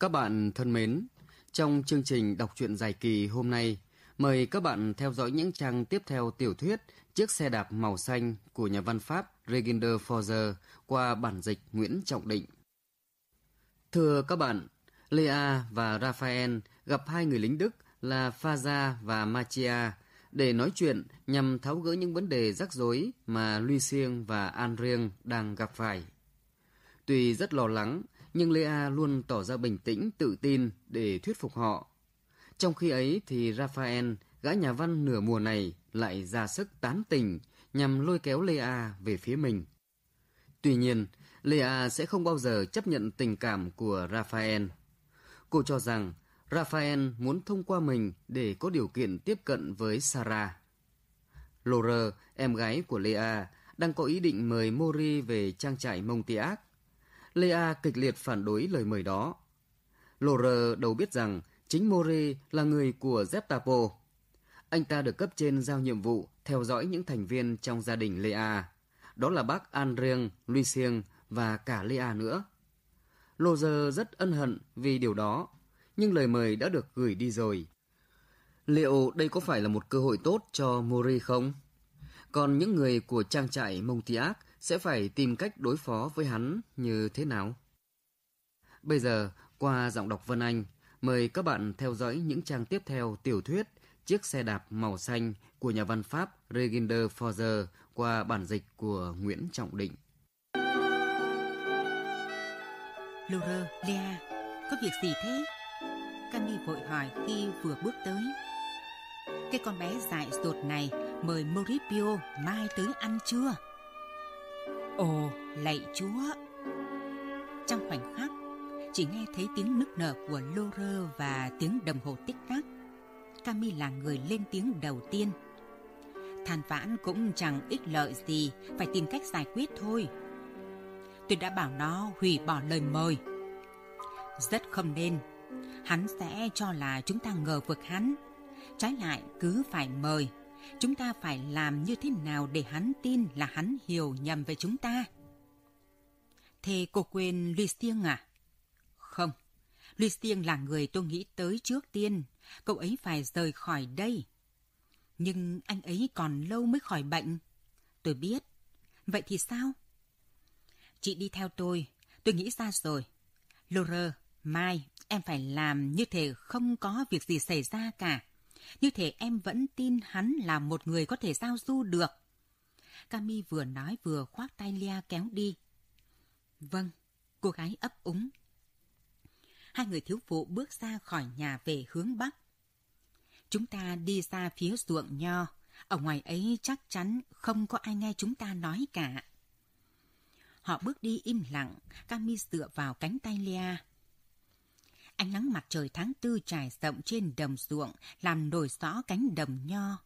Các bạn thân mến, trong chương trình đọc truyện dài kỳ hôm nay, mời các bạn theo dõi những trang tiếp theo tiểu thuyết Chiếc xe đạp màu xanh của nhà văn Pháp Reginder Forger qua bản dịch Nguyễn Trọng Định. Thưa các bạn, Lea và Raphael gặp hai người lính Đức là Faza và Machia để nói chuyện nhằm tháo gỡ những vấn đề rắc rối mà Lucien và Anrieng đang gặp phải. Tuy rất lo lắng, nhưng Lea luôn tỏ ra bình tĩnh, tự tin để thuyết phục họ. Trong khi ấy thì Raphael, gã nhà văn nửa mùa này lại ra sức tán tình nhằm lôi kéo Lea về phía mình. Tuy nhiên, Lea sẽ không bao giờ chấp nhận tình cảm của Raphael. Cô cho rằng Raphael muốn thông qua mình để có điều kiện tiếp cận với Sarah. Laura, em gái của Lea, đang có ý định mời Mori về trang trại Montiac. Lea kịch liệt phản đối lời mời đó. Lore đầu biết rằng chính Mori là người của Zeptapo. Anh ta được cấp trên giao nhiệm vụ theo dõi những thành viên trong gia đình Lea. Đó là bác Andrieng, Lucien và cả Lea nữa. Lore rất ân hận vì điều đó nhưng lời mời đã được gửi đi rồi. Liệu đây có phải là một cơ hội tốt cho Mori không? Còn những người của trang trại Montiac sẽ phải tìm cách đối phó với hắn như thế nào? Bây giờ, qua giọng đọc Vân Anh, mời các bạn theo dõi những trang tiếp theo tiểu thuyết Chiếc xe đạp màu xanh của nhà văn Pháp Reginder Forger qua bản dịch của Nguyễn Trọng Định. Laura, Lea, có việc gì thế? Cami vội hỏi khi vừa bước tới. Cái con bé dại dột này mời Moripio mai tới ăn trưa. Ồ, lạy chúa! Trong khoảnh khắc, chỉ nghe thấy tiếng nức nở của Lore và tiếng đồng hồ tích tắc. Cami là người lên tiếng đầu tiên. Than vãn cũng chẳng ích lợi gì, phải tìm cách giải quyết thôi. Tôi đã bảo nó hủy bỏ lời mời. Rất không nên, hắn sẽ cho là chúng ta ngờ vực hắn. Trái lại cứ phải mời, chúng ta phải làm như thế nào để hắn tin là hắn hiểu nhầm về chúng ta. Thế cô quên Lucien à? Không, Lucien là người tôi nghĩ tới trước tiên, cậu ấy phải rời khỏi đây. Nhưng anh ấy còn lâu mới khỏi bệnh. Tôi biết. Vậy thì sao? Chị đi theo tôi, tôi nghĩ ra rồi. Laura, Mai, em phải làm như thể không có việc gì xảy ra cả. Như thể em vẫn tin hắn là một người có thể giao du được. Cami vừa nói vừa khoác tay Lia kéo đi. Vâng, cô gái ấp úng. Hai người thiếu phụ bước ra khỏi nhà về hướng Bắc. Chúng ta đi ra phía ruộng nho. Ở ngoài ấy chắc chắn không có ai nghe chúng ta nói cả. Họ bước đi im lặng, Cami dựa vào cánh tay Lia. Ánh nắng mặt trời tháng tư trải rộng trên đồng ruộng, làm nổi rõ cánh đồng nho.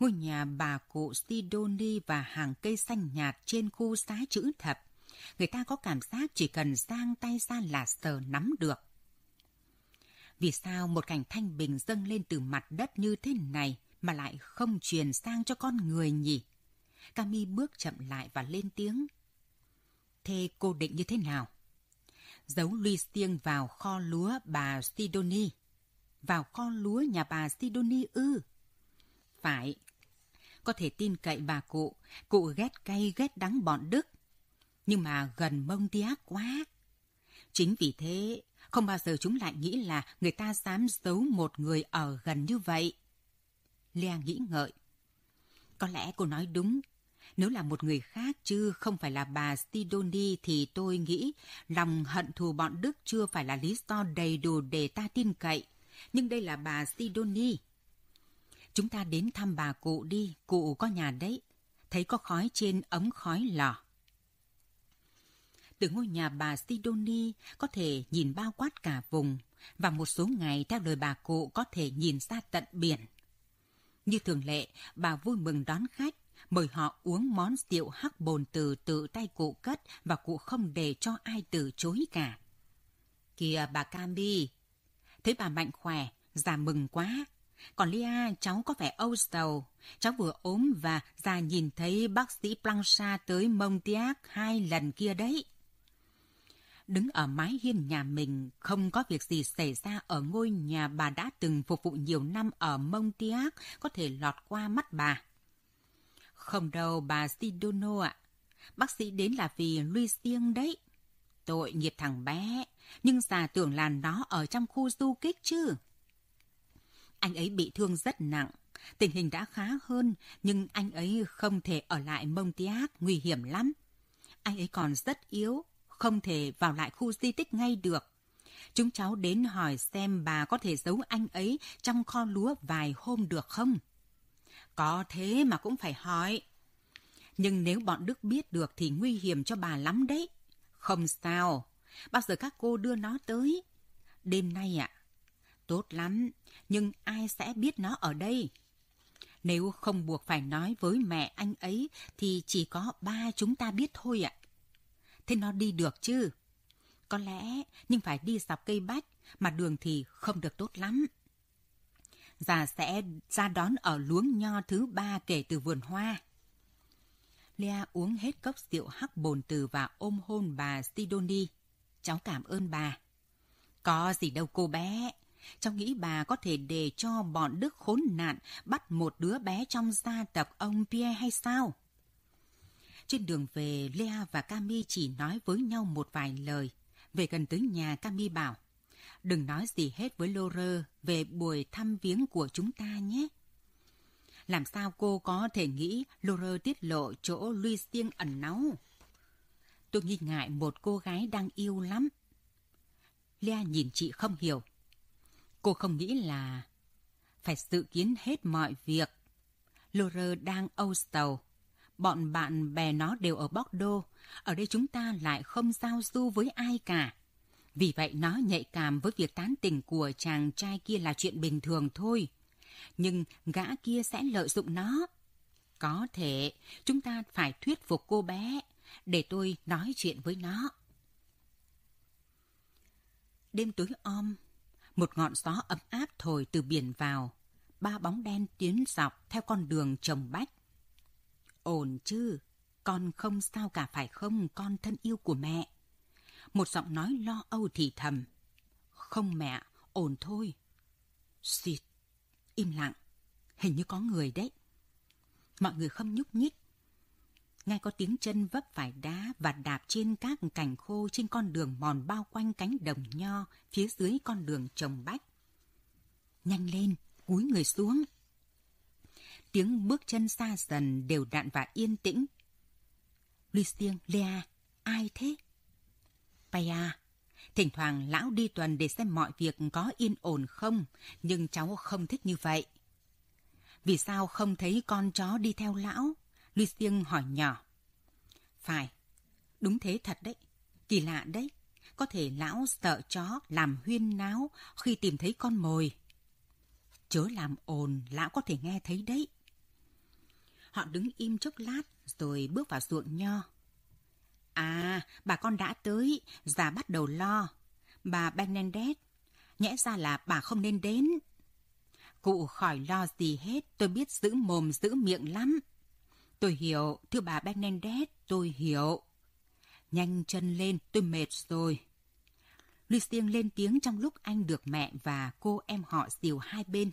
Ngôi nhà bà cụ Sidoni và hàng cây xanh nhạt trên khu xá chữ thập. Người ta có cảm giác chỉ cần giang tay ra là sờ nắm được. Vì sao một cảnh thanh bình dâng lên từ mặt đất như thế này mà lại không truyền sang cho con người nhỉ? Cami bước chậm lại và lên tiếng. Thế cô định như thế nào? Giấu ly stiêng vào kho lúa bà Sidoni. Vào kho lúa nhà bà Sidoni ư? Phải. Có thể tin cậy bà cụ, cụ ghét cay ghét đắng bọn Đức. Nhưng mà gần mông tía quá. Chính vì thế, không bao giờ chúng lại nghĩ là người ta dám giấu một người ở gần như vậy. Lea nghĩ ngợi. Có lẽ cô nói đúng, nếu là một người khác chứ không phải là bà Sidoni thì tôi nghĩ lòng hận thù bọn Đức chưa phải là lý do đầy đủ để ta tin cậy. Nhưng đây là bà Sidoni. Chúng ta đến thăm bà cụ đi, cụ có nhà đấy. Thấy có khói trên ống khói lò. Từ ngôi nhà bà Sidoni có thể nhìn bao quát cả vùng và một số ngày theo lời bà cụ có thể nhìn ra tận biển. Như thường lệ, bà vui mừng đón khách mời họ uống món rượu hắc bồn từ tự tay cụ cất và cụ không để cho ai từ chối cả. Kìa bà Cami, thấy bà mạnh khỏe, già mừng quá. Còn Lia, cháu có vẻ âu sầu. Cháu vừa ốm và già nhìn thấy bác sĩ Plancha tới Montiac hai lần kia đấy. đứng ở mái hiên nhà mình, không có việc gì xảy ra ở ngôi nhà bà đã từng phục vụ nhiều năm ở Montiac có thể lọt qua mắt bà. Không đâu bà Sidono ạ. Bác sĩ đến là vì Lucien đấy. Tội nghiệp thằng bé, nhưng già tưởng là nó ở trong khu du kích chứ. Anh ấy bị thương rất nặng, tình hình đã khá hơn, nhưng anh ấy không thể ở lại Montiac, nguy hiểm lắm. Anh ấy còn rất yếu, không thể vào lại khu di tích ngay được. Chúng cháu đến hỏi xem bà có thể giấu anh ấy trong kho lúa vài hôm được không? Có thế mà cũng phải hỏi. Nhưng nếu bọn Đức biết được thì nguy hiểm cho bà lắm đấy. Không sao. Bao giờ các cô đưa nó tới? Đêm nay ạ. À? Tốt lắm. Nhưng ai sẽ biết nó ở đây? Nếu không buộc phải nói với mẹ anh ấy thì chỉ có ba chúng ta biết thôi ạ. Thế nó đi được chứ? Có lẽ, nhưng phải đi dọc cây bách, mà đường thì không được tốt lắm. Già sẽ ra đón ở luống nho thứ ba kể từ vườn hoa. Lea uống hết cốc rượu hắc bồn từ và ôm hôn bà Sidoni. Cháu cảm ơn bà. Có gì đâu cô bé. Cháu nghĩ bà có thể để cho bọn Đức khốn nạn bắt một đứa bé trong gia tộc ông Pierre hay sao? Trên đường về, Lea và Cami chỉ nói với nhau một vài lời. Về gần tới nhà, Cami bảo, đừng nói gì hết với Laure về buổi thăm viếng của chúng ta nhé. Làm sao cô có thể nghĩ Laure tiết lộ chỗ Lucien ẩn náu? Tôi nghi ngại một cô gái đang yêu lắm. Lea nhìn chị không hiểu. Cô không nghĩ là phải dự kiến hết mọi việc. Laure đang âu sầu Bọn bạn bè nó đều ở Bordeaux. Ở đây chúng ta lại không giao du với ai cả. Vì vậy nó nhạy cảm với việc tán tỉnh của chàng trai kia là chuyện bình thường thôi. Nhưng gã kia sẽ lợi dụng nó. Có thể chúng ta phải thuyết phục cô bé để tôi nói chuyện với nó. Đêm tối om, một ngọn gió ấm áp thổi từ biển vào. Ba bóng đen tiến dọc theo con đường trồng bách. Ổn chứ, con không sao cả phải không, con thân yêu của mẹ. Một giọng nói lo âu thì thầm. Không mẹ, ổn thôi. Xịt, im lặng, hình như có người đấy. Mọi người không nhúc nhích. Nghe có tiếng chân vấp phải đá và đạp trên các cành khô trên con đường mòn bao quanh cánh đồng nho phía dưới con đường trồng bách. Nhanh lên, cúi người xuống tiếng bước chân xa dần đều đặn và yên tĩnh. Lucien, Lea, ai thế? Paya, thỉnh thoảng lão đi tuần để xem mọi việc có yên ổn không, nhưng cháu không thích như vậy. Vì sao không thấy con chó đi theo lão? Lucien hỏi nhỏ. Phải, đúng thế thật đấy. Kỳ lạ đấy. Có thể lão sợ chó làm huyên náo khi tìm thấy con mồi. Chớ làm ồn, lão có thể nghe thấy đấy. Họ đứng im chốc lát rồi bước vào ruộng nho. À, bà con đã tới, già bắt đầu lo. Bà Benendez, nhẽ ra là bà không nên đến. Cụ khỏi lo gì hết, tôi biết giữ mồm giữ miệng lắm. Tôi hiểu, thưa bà Benendez, tôi hiểu. Nhanh chân lên, tôi mệt rồi. Lucien lên tiếng trong lúc anh được mẹ và cô em họ dìu hai bên.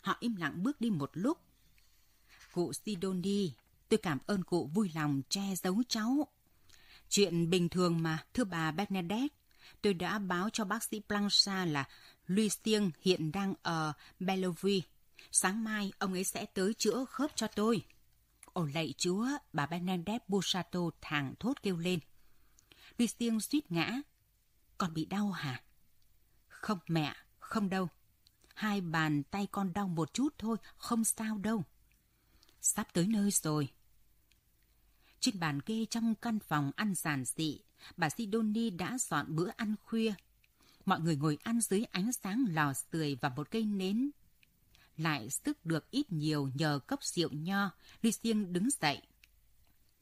Họ im lặng bước đi một lúc, Cụ Sidoni, tôi cảm ơn cụ vui lòng che giấu cháu. Chuyện bình thường mà, thưa bà Bernadette. Tôi đã báo cho bác sĩ Plancha là Lucien hiện đang ở Bellevue. Sáng mai ông ấy sẽ tới chữa khớp cho tôi. Ồ lạy chúa, bà Bernadette Busato thẳng thốt kêu lên. Lucien suýt ngã. Con bị đau hả? Không mẹ, không đâu. Hai bàn tay con đau một chút thôi, không sao đâu. Sắp tới nơi rồi. Trên bàn kê trong căn phòng ăn giản dị, bà Sidoni đã dọn bữa ăn khuya. Mọi người ngồi ăn dưới ánh sáng lò sưởi và một cây nến. Lại sức được ít nhiều nhờ cốc rượu nho, Lucien đứng dậy.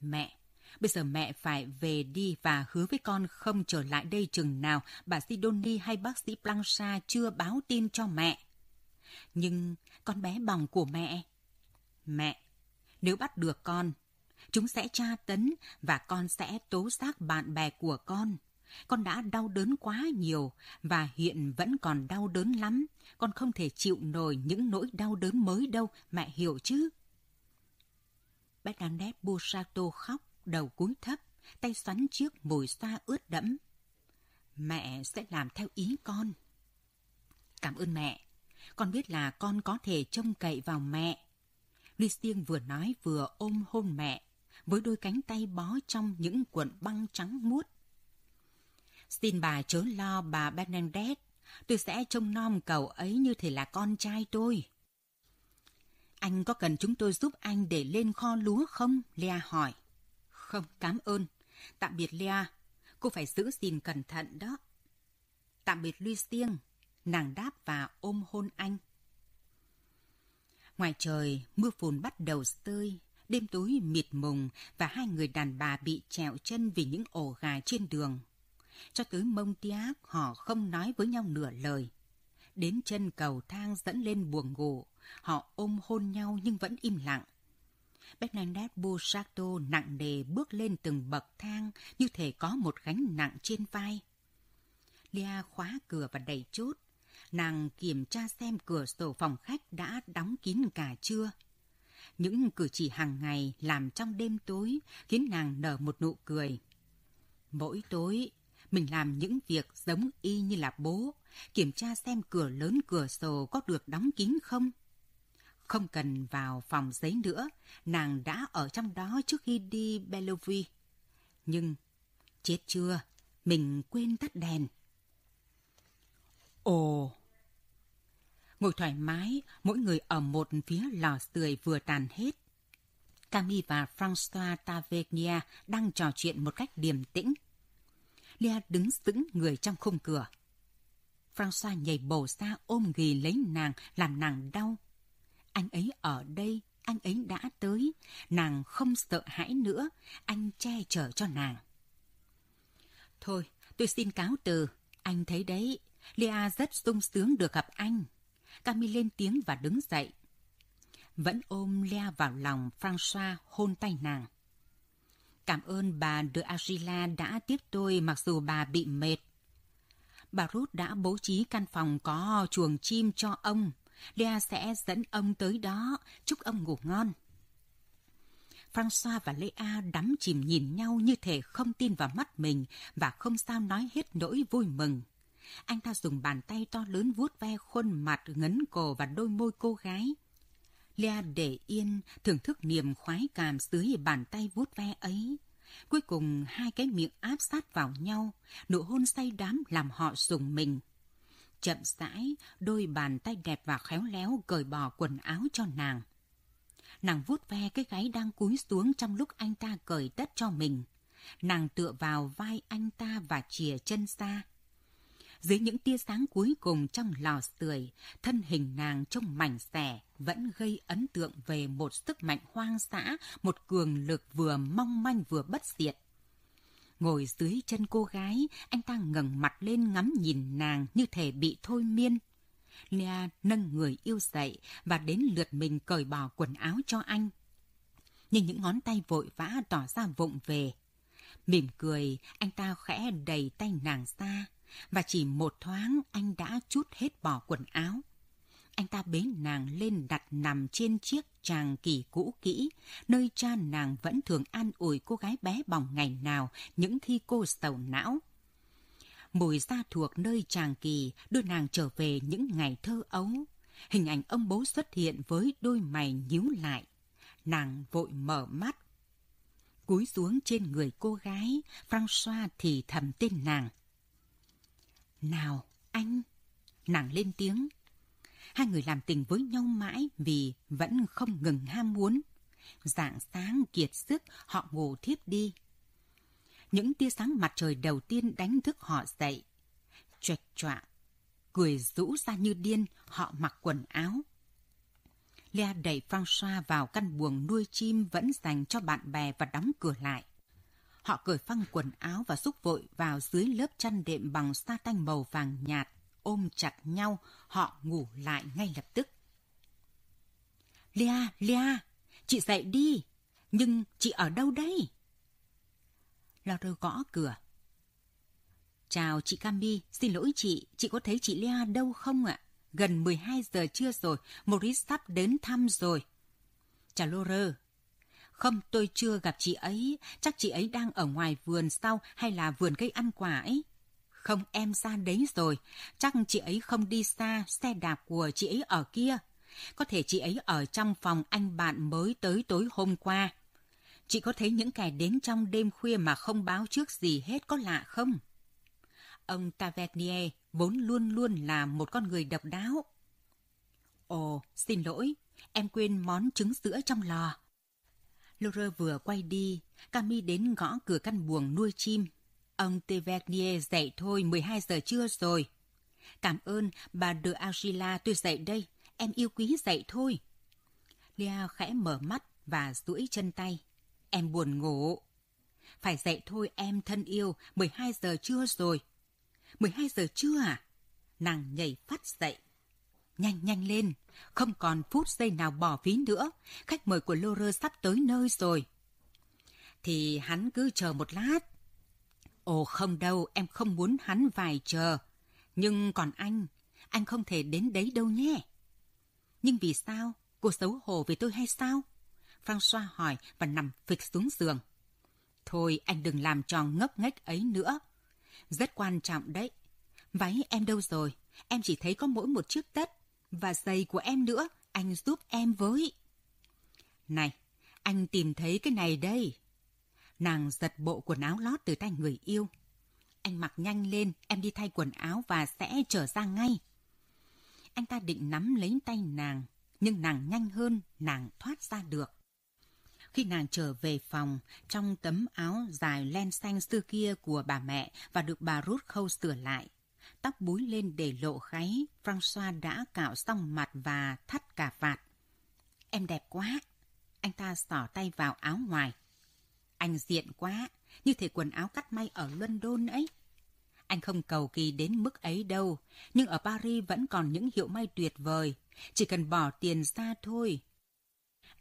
Mẹ, bây giờ mẹ phải về đi và hứa với con không trở lại đây chừng nào bà Sidoni hay bác sĩ Blanchard chưa báo tin cho mẹ. Nhưng con bé bỏng của mẹ... Mẹ, nếu bắt được con, chúng sẽ tra tấn và con sẽ tố giác bạn bè của con. Con đã đau đớn quá nhiều và hiện vẫn còn đau đớn lắm. Con không thể chịu nổi những nỗi đau đớn mới đâu, mẹ hiểu chứ? Bernadette Busato khóc, đầu cúi thấp, tay xoắn chiếc mùi xoa ướt đẫm. Mẹ sẽ làm theo ý con. Cảm ơn mẹ. Con biết là con có thể trông cậy vào mẹ. Lucien vừa nói vừa ôm hôn mẹ, với đôi cánh tay bó trong những cuộn băng trắng muốt. Xin bà chớ lo bà Bernadette, tôi sẽ trông nom cậu ấy như thể là con trai tôi. Anh có cần chúng tôi giúp anh để lên kho lúa không? Lea hỏi. Không, cảm ơn. Tạm biệt Lea. Cô phải giữ gìn cẩn thận đó. Tạm biệt Lucien. Nàng đáp và ôm hôn anh. Ngoài trời, mưa phùn bắt đầu tơi đêm tối mịt mùng và hai người đàn bà bị trèo chân vì những ổ gà trên đường. Cho tới mông tiác, họ không nói với nhau nửa lời. Đến chân cầu thang dẫn lên buồng ngủ, họ ôm hôn nhau nhưng vẫn im lặng. Bernadette Busato nặng nề bước lên từng bậc thang như thể có một gánh nặng trên vai. Lia khóa cửa và đẩy chốt. Nàng kiểm tra xem cửa sổ phòng khách đã đóng kín cả chưa. Những cử chỉ hàng ngày làm trong đêm tối khiến nàng nở một nụ cười. Mỗi tối, mình làm những việc giống y như là bố, kiểm tra xem cửa lớn cửa sổ có được đóng kín không. Không cần vào phòng giấy nữa, nàng đã ở trong đó trước khi đi Bellevue. Nhưng, chết chưa, mình quên tắt đèn. Ồ! Ngồi thoải mái, mỗi người ở một phía lò sưởi vừa tàn hết. Camille và François Tavernier đang trò chuyện một cách điềm tĩnh. Lea đứng sững người trong khung cửa. François nhảy bổ ra ôm ghì lấy nàng, làm nàng đau. Anh ấy ở đây, anh ấy đã tới. Nàng không sợ hãi nữa, anh che chở cho nàng. Thôi, tôi xin cáo từ. Anh thấy đấy, Lea rất sung sướng được gặp anh. Camille lên tiếng và đứng dậy. Vẫn ôm Lea vào lòng Francois hôn tay nàng. Cảm ơn bà de Agila đã tiếp tôi mặc dù bà bị mệt. Bà Ruth đã bố trí căn phòng có chuồng chim cho ông. Lea sẽ dẫn ông tới đó, chúc ông ngủ ngon. Francois và Lea đắm chìm nhìn nhau như thể không tin vào mắt mình và không sao nói hết nỗi vui mừng. Anh ta dùng bàn tay to lớn vuốt ve khuôn mặt ngấn cổ và đôi môi cô gái. Lea để yên, thưởng thức niềm khoái cảm dưới bàn tay vuốt ve ấy. Cuối cùng hai cái miệng áp sát vào nhau, nụ hôn say đắm làm họ sùng mình. Chậm rãi, đôi bàn tay đẹp và khéo léo cởi bỏ quần áo cho nàng. Nàng vuốt ve cái gáy đang cúi xuống trong lúc anh ta cởi tất cho mình. Nàng tựa vào vai anh ta và chìa chân ra. Dưới những tia sáng cuối cùng trong lò sưởi, thân hình nàng trông mảnh xẻ vẫn gây ấn tượng về một sức mạnh hoang dã, một cường lực vừa mong manh vừa bất diệt. Ngồi dưới chân cô gái, anh ta ngẩng mặt lên ngắm nhìn nàng như thể bị thôi miên. Lea nâng người yêu dậy và đến lượt mình cởi bỏ quần áo cho anh. Nhưng những ngón tay vội vã tỏ ra vụng về. Mỉm cười, anh ta khẽ đẩy tay nàng ra và chỉ một thoáng anh đã chút hết bỏ quần áo. Anh ta bế nàng lên đặt nằm trên chiếc tràng kỳ cũ kỹ, nơi cha nàng vẫn thường an ủi cô gái bé bỏng ngày nào những khi cô sầu não. Mùi da thuộc nơi tràng kỳ đưa nàng trở về những ngày thơ ấu. Hình ảnh ông bố xuất hiện với đôi mày nhíu lại. Nàng vội mở mắt. Cúi xuống trên người cô gái, François thì thầm tên nàng. Nào, anh! Nàng lên tiếng. Hai người làm tình với nhau mãi vì vẫn không ngừng ham muốn. Dạng sáng kiệt sức, họ ngủ thiếp đi. Những tia sáng mặt trời đầu tiên đánh thức họ dậy. Choạch choạng, cười rũ ra như điên, họ mặc quần áo. Lea đẩy Francois vào căn buồng nuôi chim vẫn dành cho bạn bè và đóng cửa lại. Họ cởi phăng quần áo và xúc vội vào dưới lớp chăn đệm bằng sa tanh màu vàng nhạt, ôm chặt nhau, họ ngủ lại ngay lập tức. Lia, Lia, chị dậy đi, nhưng chị ở đâu đây? Laura gõ cửa. Chào chị Cami, xin lỗi chị, chị có thấy chị Lia đâu không ạ? Gần 12 giờ trưa rồi, Maurice sắp đến thăm rồi. Chào Laura. Không, tôi chưa gặp chị ấy, chắc chị ấy đang ở ngoài vườn sau hay là vườn cây ăn quả ấy. Không, em ra đấy rồi, chắc chị ấy không đi xa, xe đạp của chị ấy ở kia. Có thể chị ấy ở trong phòng anh bạn mới tới tối hôm qua. Chị có thấy những kẻ đến trong đêm khuya mà không báo trước gì hết có lạ không? Ông Tavernier vốn luôn luôn là một con người độc đáo. Ồ, xin lỗi, em quên món trứng sữa trong lò. Laura vừa quay đi, Cami đến gõ cửa căn buồng nuôi chim. Ông Tevernier dậy thôi, 12 giờ trưa rồi. Cảm ơn, bà de Agila tôi dậy đây, em yêu quý dậy thôi. Lea khẽ mở mắt và duỗi chân tay. Em buồn ngủ. Phải dậy thôi em thân yêu, 12 giờ trưa rồi. 12 giờ trưa à? Nàng nhảy phát dậy. Nhanh nhanh lên, không còn phút giây nào bỏ phí nữa. Khách mời của Lore sắp tới nơi rồi. Thì hắn cứ chờ một lát. Ồ không đâu, em không muốn hắn vài chờ. Nhưng còn anh, anh không thể đến đấy đâu nhé. Nhưng vì sao? Cô xấu hổ về tôi hay sao? Francois hỏi và nằm phịch xuống giường. Thôi anh đừng làm tròn ngốc nghếch ấy nữa. Rất quan trọng đấy. Váy em đâu rồi? Em chỉ thấy có mỗi một chiếc tất. Và giày của em nữa, anh giúp em với. Này, anh tìm thấy cái này đây. Nàng giật bộ quần áo lót từ tay người yêu. Anh mặc nhanh lên, em đi thay quần áo và sẽ trở ra ngay. Anh ta định nắm lấy tay nàng, nhưng nàng nhanh hơn, nàng thoát ra được. Khi nàng trở về phòng, trong tấm áo dài len xanh xưa kia của bà mẹ và được bà rút khâu sửa lại, tóc búi lên để lộ kháy, Francois đã cạo xong mặt và thắt cả vạt. Em đẹp quá. Anh ta xỏ tay vào áo ngoài. Anh diện quá, như thể quần áo cắt may ở London ấy. Anh không cầu kỳ đến mức ấy đâu, nhưng ở Paris vẫn còn những hiệu may tuyệt vời. Chỉ cần bỏ tiền ra thôi.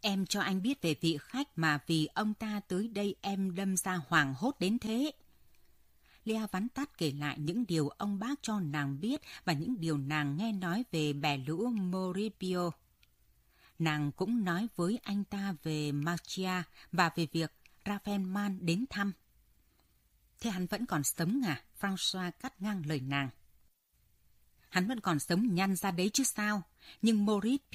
Em cho anh biết về vị khách mà vì ông ta tới đây em đâm ra hoàng hốt đến thế. Lea vắn tắt kể lại những điều ông bác cho nàng biết và những điều nàng nghe nói về bè lũ Moribio. Nàng cũng nói với anh ta về Machia và về việc Raphael Man đến thăm. Thế hắn vẫn còn sống à? François cắt ngang lời nàng. Hắn vẫn còn sống nhăn ra đấy chứ sao. Nhưng Maurice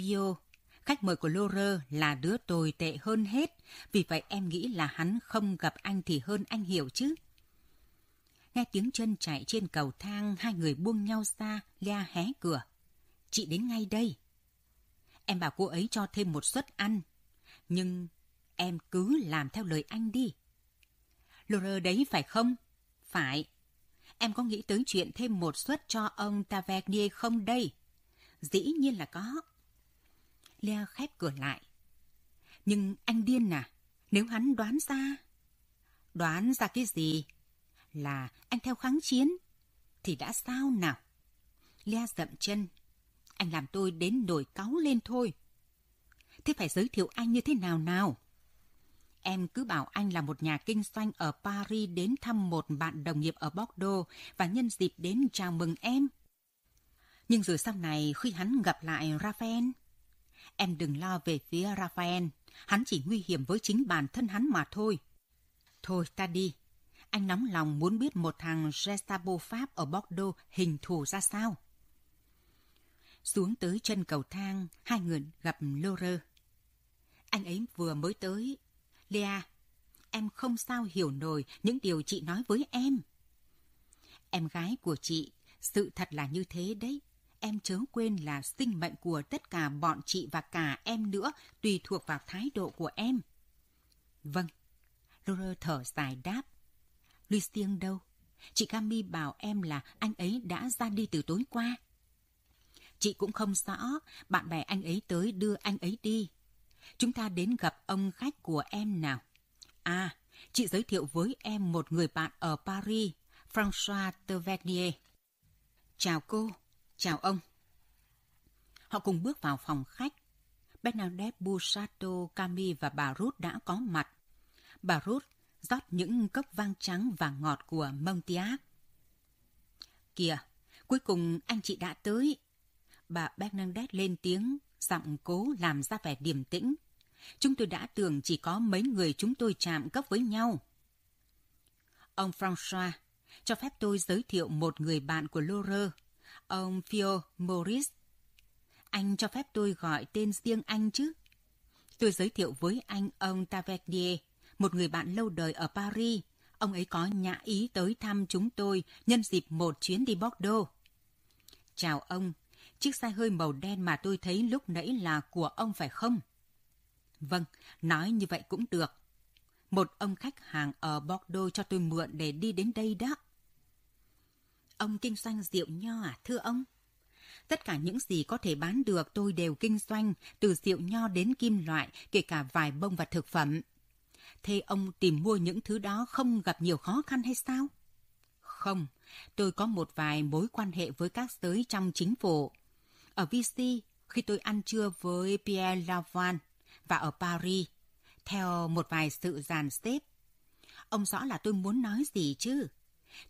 khách mời của Lore là đứa tồi tệ hơn hết. Vì vậy em nghĩ là hắn không gặp anh thì hơn anh hiểu chứ. Nghe tiếng chân chạy trên cầu thang, hai người buông nhau ra, Lea hé cửa. Chị đến ngay đây. Em bảo cô ấy cho thêm một suất ăn. Nhưng em cứ làm theo lời anh đi. Laura đấy phải không? Phải. Em có nghĩ tới chuyện thêm một suất cho ông Tavernier không đây? Dĩ nhiên là có. Lea khép cửa lại. Nhưng anh điên à? Nếu hắn đoán ra... Đoán ra cái gì? Là anh theo kháng chiến. Thì đã sao nào? Lea dậm chân. Anh làm tôi đến nổi cáu lên thôi. Thế phải giới thiệu anh như thế nào nào? Em cứ bảo anh là một nhà kinh doanh ở Paris đến thăm một bạn đồng nghiệp ở Bordeaux và nhân dịp đến chào mừng em. Nhưng rồi sau này khi hắn gặp lại Raphael, em đừng lo về phía Raphael, hắn chỉ nguy hiểm với chính bản thân hắn mà thôi. Thôi ta đi, anh nóng lòng muốn biết một thằng Gestapo Pháp ở Bordeaux hình thù ra sao. Xuống tới chân cầu thang, hai người gặp Lore. Anh ấy vừa mới tới, Lea, em không sao hiểu nổi những điều chị nói với em. Em gái của chị, sự thật là như thế đấy. Em chớ quên là sinh mệnh của tất cả bọn chị và cả em nữa tùy thuộc vào thái độ của em. Vâng. Laura thở dài đáp. Lucien đâu? Chị Cami bảo em là anh ấy đã ra đi từ tối qua. Chị cũng không rõ, bạn bè anh ấy tới đưa anh ấy đi. Chúng ta đến gặp ông khách của em nào. À, chị giới thiệu với em một người bạn ở Paris, François Tevernier. Chào cô, chào ông. Họ cùng bước vào phòng khách. Bernadette Busato, Cami và bà Ruth đã có mặt. Bà Ruth rót những cốc vang trắng và ngọt của Montiac. kìa, cuối cùng anh chị đã tới. Bà Bernadette lên tiếng, giọng cố làm ra vẻ điềm tĩnh. Chúng tôi đã tưởng chỉ có mấy người chúng tôi chạm cấp với nhau. Ông François cho phép tôi giới thiệu một người bạn của Laura, ông Phil Morris. Anh cho phép tôi gọi tên riêng anh chứ? Tôi giới thiệu với anh ông Tavernier, một người bạn lâu đời ở Paris. Ông ấy có nhã ý tới thăm chúng tôi nhân dịp một chuyến đi Bordeaux. Chào ông, chiếc xe hơi màu đen mà tôi thấy lúc nãy là của ông phải không? Vâng, nói như vậy cũng được. Một ông khách hàng ở Bordeaux cho tôi mượn để đi đến đây đó. Ông kinh doanh rượu nho à, thưa ông? Tất cả những gì có thể bán được tôi đều kinh doanh, từ rượu nho đến kim loại, kể cả vài bông và thực phẩm. Thế ông tìm mua những thứ đó không gặp nhiều khó khăn hay sao? Không, tôi có một vài mối quan hệ với các giới trong chính phủ. Ở VC, khi tôi ăn trưa với Pierre Lavan và ở Paris, theo một vài sự dàn xếp. Ông rõ là tôi muốn nói gì chứ?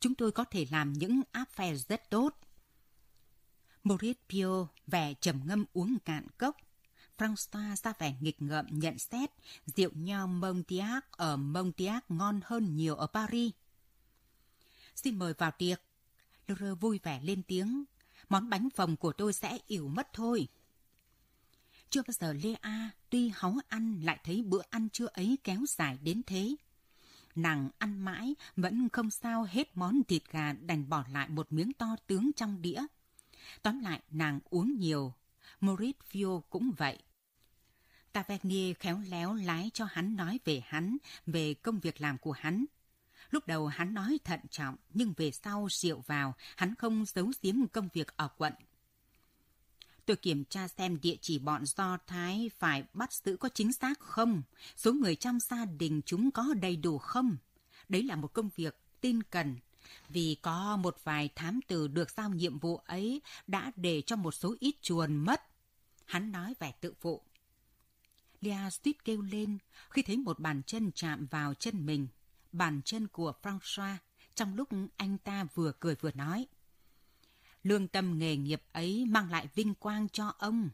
Chúng tôi có thể làm những affair rất tốt. Maurizio vẻ trầm ngâm uống cạn cốc. Francois ra vẻ nghịch ngợm nhận xét rượu nho Montiac ở Montiac ngon hơn nhiều ở Paris. Xin mời vào tiệc. Lure vui vẻ lên tiếng. Món bánh phồng của tôi sẽ ỉu mất thôi. Chưa bao giờ Lê A tuy háu ăn lại thấy bữa ăn trưa ấy kéo dài đến thế. Nàng ăn mãi vẫn không sao hết món thịt gà đành bỏ lại một miếng to tướng trong đĩa. Tóm lại, nàng uống nhiều. Maurizio cũng vậy. Tavernier khéo léo lái cho hắn nói về hắn, về công việc làm của hắn. Lúc đầu hắn nói thận trọng, nhưng về sau rượu vào, hắn không giấu giếm công việc ở quận. Tôi kiểm tra xem địa chỉ bọn Do Thái phải bắt giữ có chính xác không, số người trong gia đình chúng có đầy đủ không. Đấy là một công việc tin cần, vì có một vài thám tử được giao nhiệm vụ ấy đã để cho một số ít chuồn mất. Hắn nói vẻ tự phụ. Lia suýt kêu lên khi thấy một bàn chân chạm vào chân mình, bàn chân của François, trong lúc anh ta vừa cười vừa nói. Lương tâm nghề nghiệp ấy mang lại vinh quang cho ông.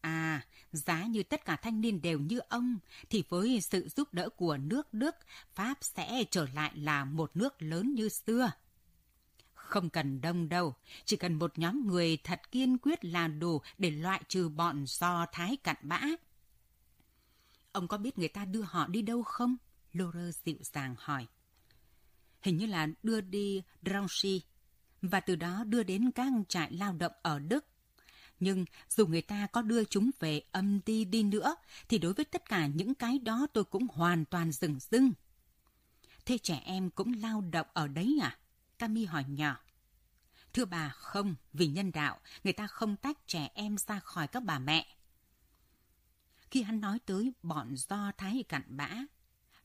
À, giá như tất cả thanh niên đều như ông, thì với sự giúp đỡ của nước Đức, Pháp sẽ trở lại là một nước lớn như xưa. Không cần đông đâu, chỉ cần một nhóm người thật kiên quyết là đủ để loại trừ bọn do thái cặn bã. Ông có biết người ta đưa họ đi đâu không? Laura dịu dàng hỏi. Hình như là đưa đi Drancy, và từ đó đưa đến các trại lao động ở Đức. Nhưng dù người ta có đưa chúng về âm ti đi nữa, thì đối với tất cả những cái đó tôi cũng hoàn toàn dừng dưng. Thế trẻ em cũng lao động ở đấy à? Cami hỏi nhỏ. Thưa bà, không, vì nhân đạo, người ta không tách trẻ em ra khỏi các bà mẹ. Khi hắn nói tới bọn do thái cặn bã,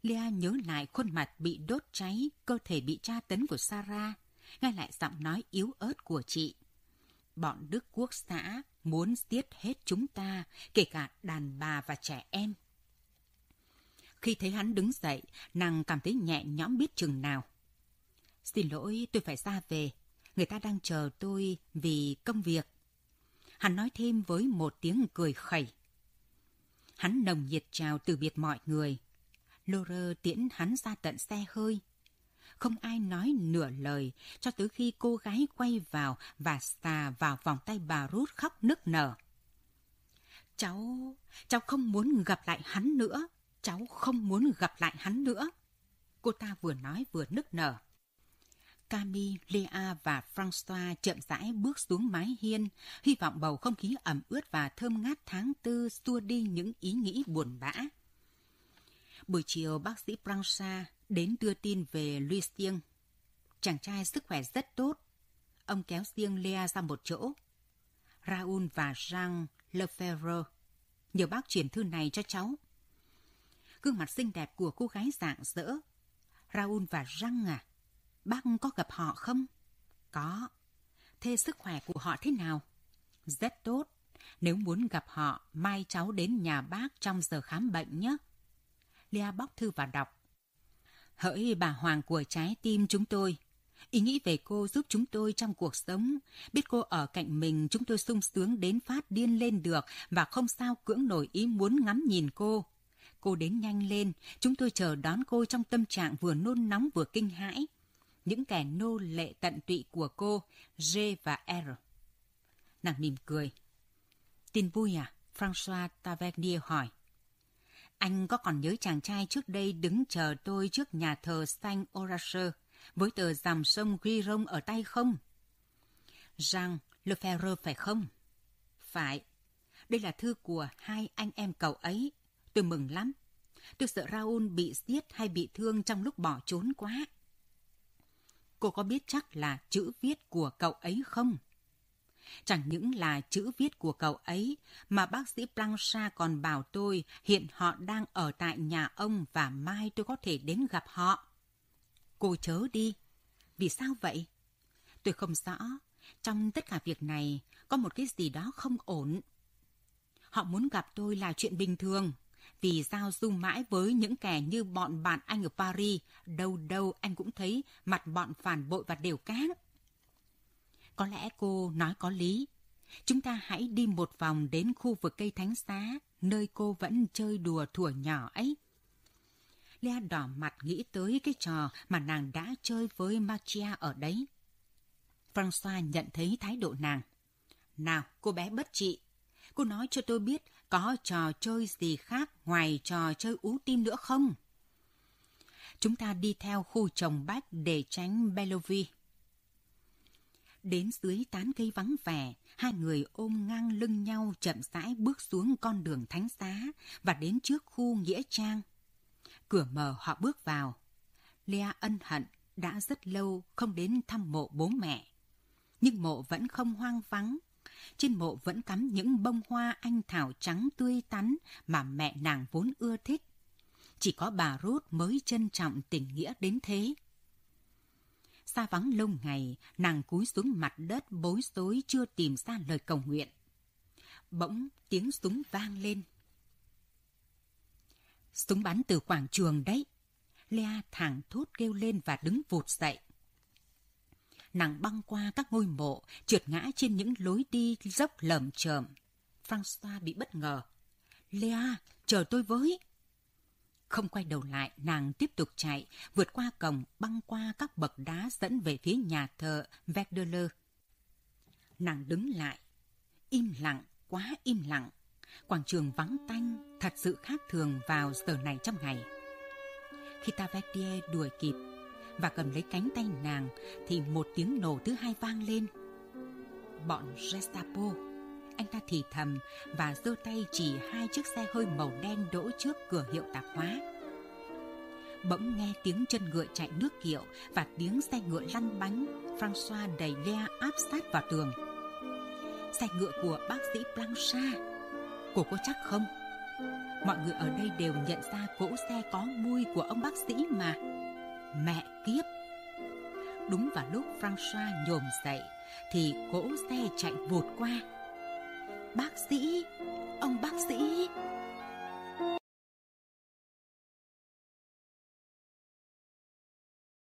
Lea nhớ lại khuôn mặt bị đốt cháy, cơ thể bị tra tấn của Sarah, ngay lại giọng nói yếu ớt của chị. Bọn Đức Quốc xã muốn giết hết chúng ta, kể cả đàn bà và trẻ em. Khi thấy hắn đứng dậy, nàng cảm thấy nhẹ nhõm biết chừng nào. Xin lỗi, tôi phải ra về. Người ta đang chờ tôi vì công việc. Hắn nói thêm với một tiếng cười khẩy. Hắn nồng nhiệt chào từ biệt mọi người. Laura tiễn hắn ra tận xe hơi. Không ai nói nửa lời cho tới khi cô gái quay vào và xà vào vòng tay bà Ruth khóc nức nở. Cháu, cháu không muốn gặp lại hắn nữa. Cháu không muốn gặp lại hắn nữa. Cô ta vừa nói vừa nức nở. Camille, Lea và Francois chậm rãi bước xuống mái hiên, hy vọng bầu không khí ẩm ướt và thơm ngát tháng tư xua đi những ý nghĩ buồn bã. Buổi chiều, bác sĩ Francois đến đưa tin về Lucien. Chàng trai sức khỏe rất tốt. Ông kéo riêng Lea ra một chỗ. Raoul và Jean Lefebvre nhờ bác chuyển thư này cho cháu. Gương mặt xinh đẹp của cô gái dạng dỡ. Raoul và Jean à? Bác có gặp họ không? Có. Thế sức khỏe của họ thế nào? Rất tốt. Nếu muốn gặp họ, mai cháu đến nhà bác trong giờ khám bệnh nhé. Lia bóc thư và đọc. Hỡi bà hoàng của trái tim chúng tôi, Ý nghĩ về cô giúp chúng tôi trong cuộc sống. Biết cô ở cạnh mình, chúng tôi sung sướng đến phát điên lên được và không sao cưỡng nổi ý muốn ngắm nhìn cô. Cô đến nhanh lên, chúng tôi chờ đón cô trong tâm trạng vừa nôn nóng vừa kinh hãi. Những kẻ nô lệ tận tụy của cô, G và R. Nàng mỉm cười. Tin vui à? François Tavernier hỏi. Anh có còn nhớ chàng trai trước đây đứng chờ tôi trước nhà thờ Saint Horace với tờ dòng sông Giron ở tay không? Jean Lefebvre phải không? Phải. Đây là thư của hai anh em cậu ấy. Tôi mừng lắm. Tôi sợ Raoul bị giết hay bị thương trong lúc bỏ trốn quá. Cô có biết chắc là chữ viết của cậu ấy không? Chẳng những là chữ viết của cậu ấy, mà bác sĩ Blanchard còn bảo tôi hiện họ đang ở tại nhà ông và mai tôi có thể đến gặp họ. Cô chớ đi. Vì sao vậy? Tôi không rõ. Trong tất cả việc này, có một cái gì đó không ổn. Họ muốn gặp tôi là chuyện bình thường. Vì giao du mãi với những kẻ như bọn bạn anh ở Paris, đâu đâu anh cũng thấy mặt bọn phản bội và đều cáng. Có lẽ cô nói có lý. Chúng ta hãy đi một vòng đến khu vực cây thánh xá, nơi cô vẫn chơi đùa thủa nhỏ ấy. Lea đỏ mặt nghĩ tới cái trò mà nàng đã chơi với Machia ở đấy. François nhận thấy thái độ nàng. Nào, cô bé bất trị. Cô nói cho tôi biết có trò chơi gì khác ngoài trò chơi ú tim nữa không? Chúng ta đi theo khu trồng bách để tránh Belovi. Đến dưới tán cây vắng vẻ, hai người ôm ngang lưng nhau chậm rãi bước xuống con đường thánh giá và đến trước khu nghĩa trang. Cửa mở họ bước vào. Lea ân hận đã rất lâu không đến thăm mộ bố mẹ. Nhưng mộ vẫn không hoang vắng. Trên mộ vẫn cắm những bông hoa anh thảo trắng tươi tắn mà mẹ nàng vốn ưa thích. Chỉ có bà Ruth mới trân trọng tình nghĩa đến thế. Xa vắng lâu ngày, nàng cúi xuống mặt đất bối rối chưa tìm ra lời cầu nguyện. Bỗng tiếng súng vang lên. Súng bắn từ quảng trường đấy. Lea thẳng thốt kêu lên và đứng vụt dậy. Nàng băng qua các ngôi mộ, trượt ngã trên những lối đi dốc lởm chởm. Francois bị bất ngờ. Lea, chờ tôi với. Không quay đầu lại, nàng tiếp tục chạy, vượt qua cổng, băng qua các bậc đá dẫn về phía nhà thờ Verdeler. Nàng đứng lại, im lặng, quá im lặng. Quảng trường vắng tanh, thật sự khác thường vào giờ này trong ngày. Khi Taverdier đuổi kịp và cầm lấy cánh tay nàng, thì một tiếng nổ thứ hai vang lên. Bọn Gestapo anh ta thì thầm và giơ tay chỉ hai chiếc xe hơi màu đen đỗ trước cửa hiệu tạp hóa. Bỗng nghe tiếng chân ngựa chạy nước kiệu và tiếng xe ngựa lăn bánh, François đẩy le áp sát vào tường. Xe ngựa của bác sĩ Blanchard. Cô có chắc không? Mọi người ở đây đều nhận ra cỗ xe có mùi của ông bác sĩ mà. Mẹ kiếp! Đúng vào lúc François nhổm dậy thì cỗ xe chạy vụt qua Bác sĩ, ông bác sĩ.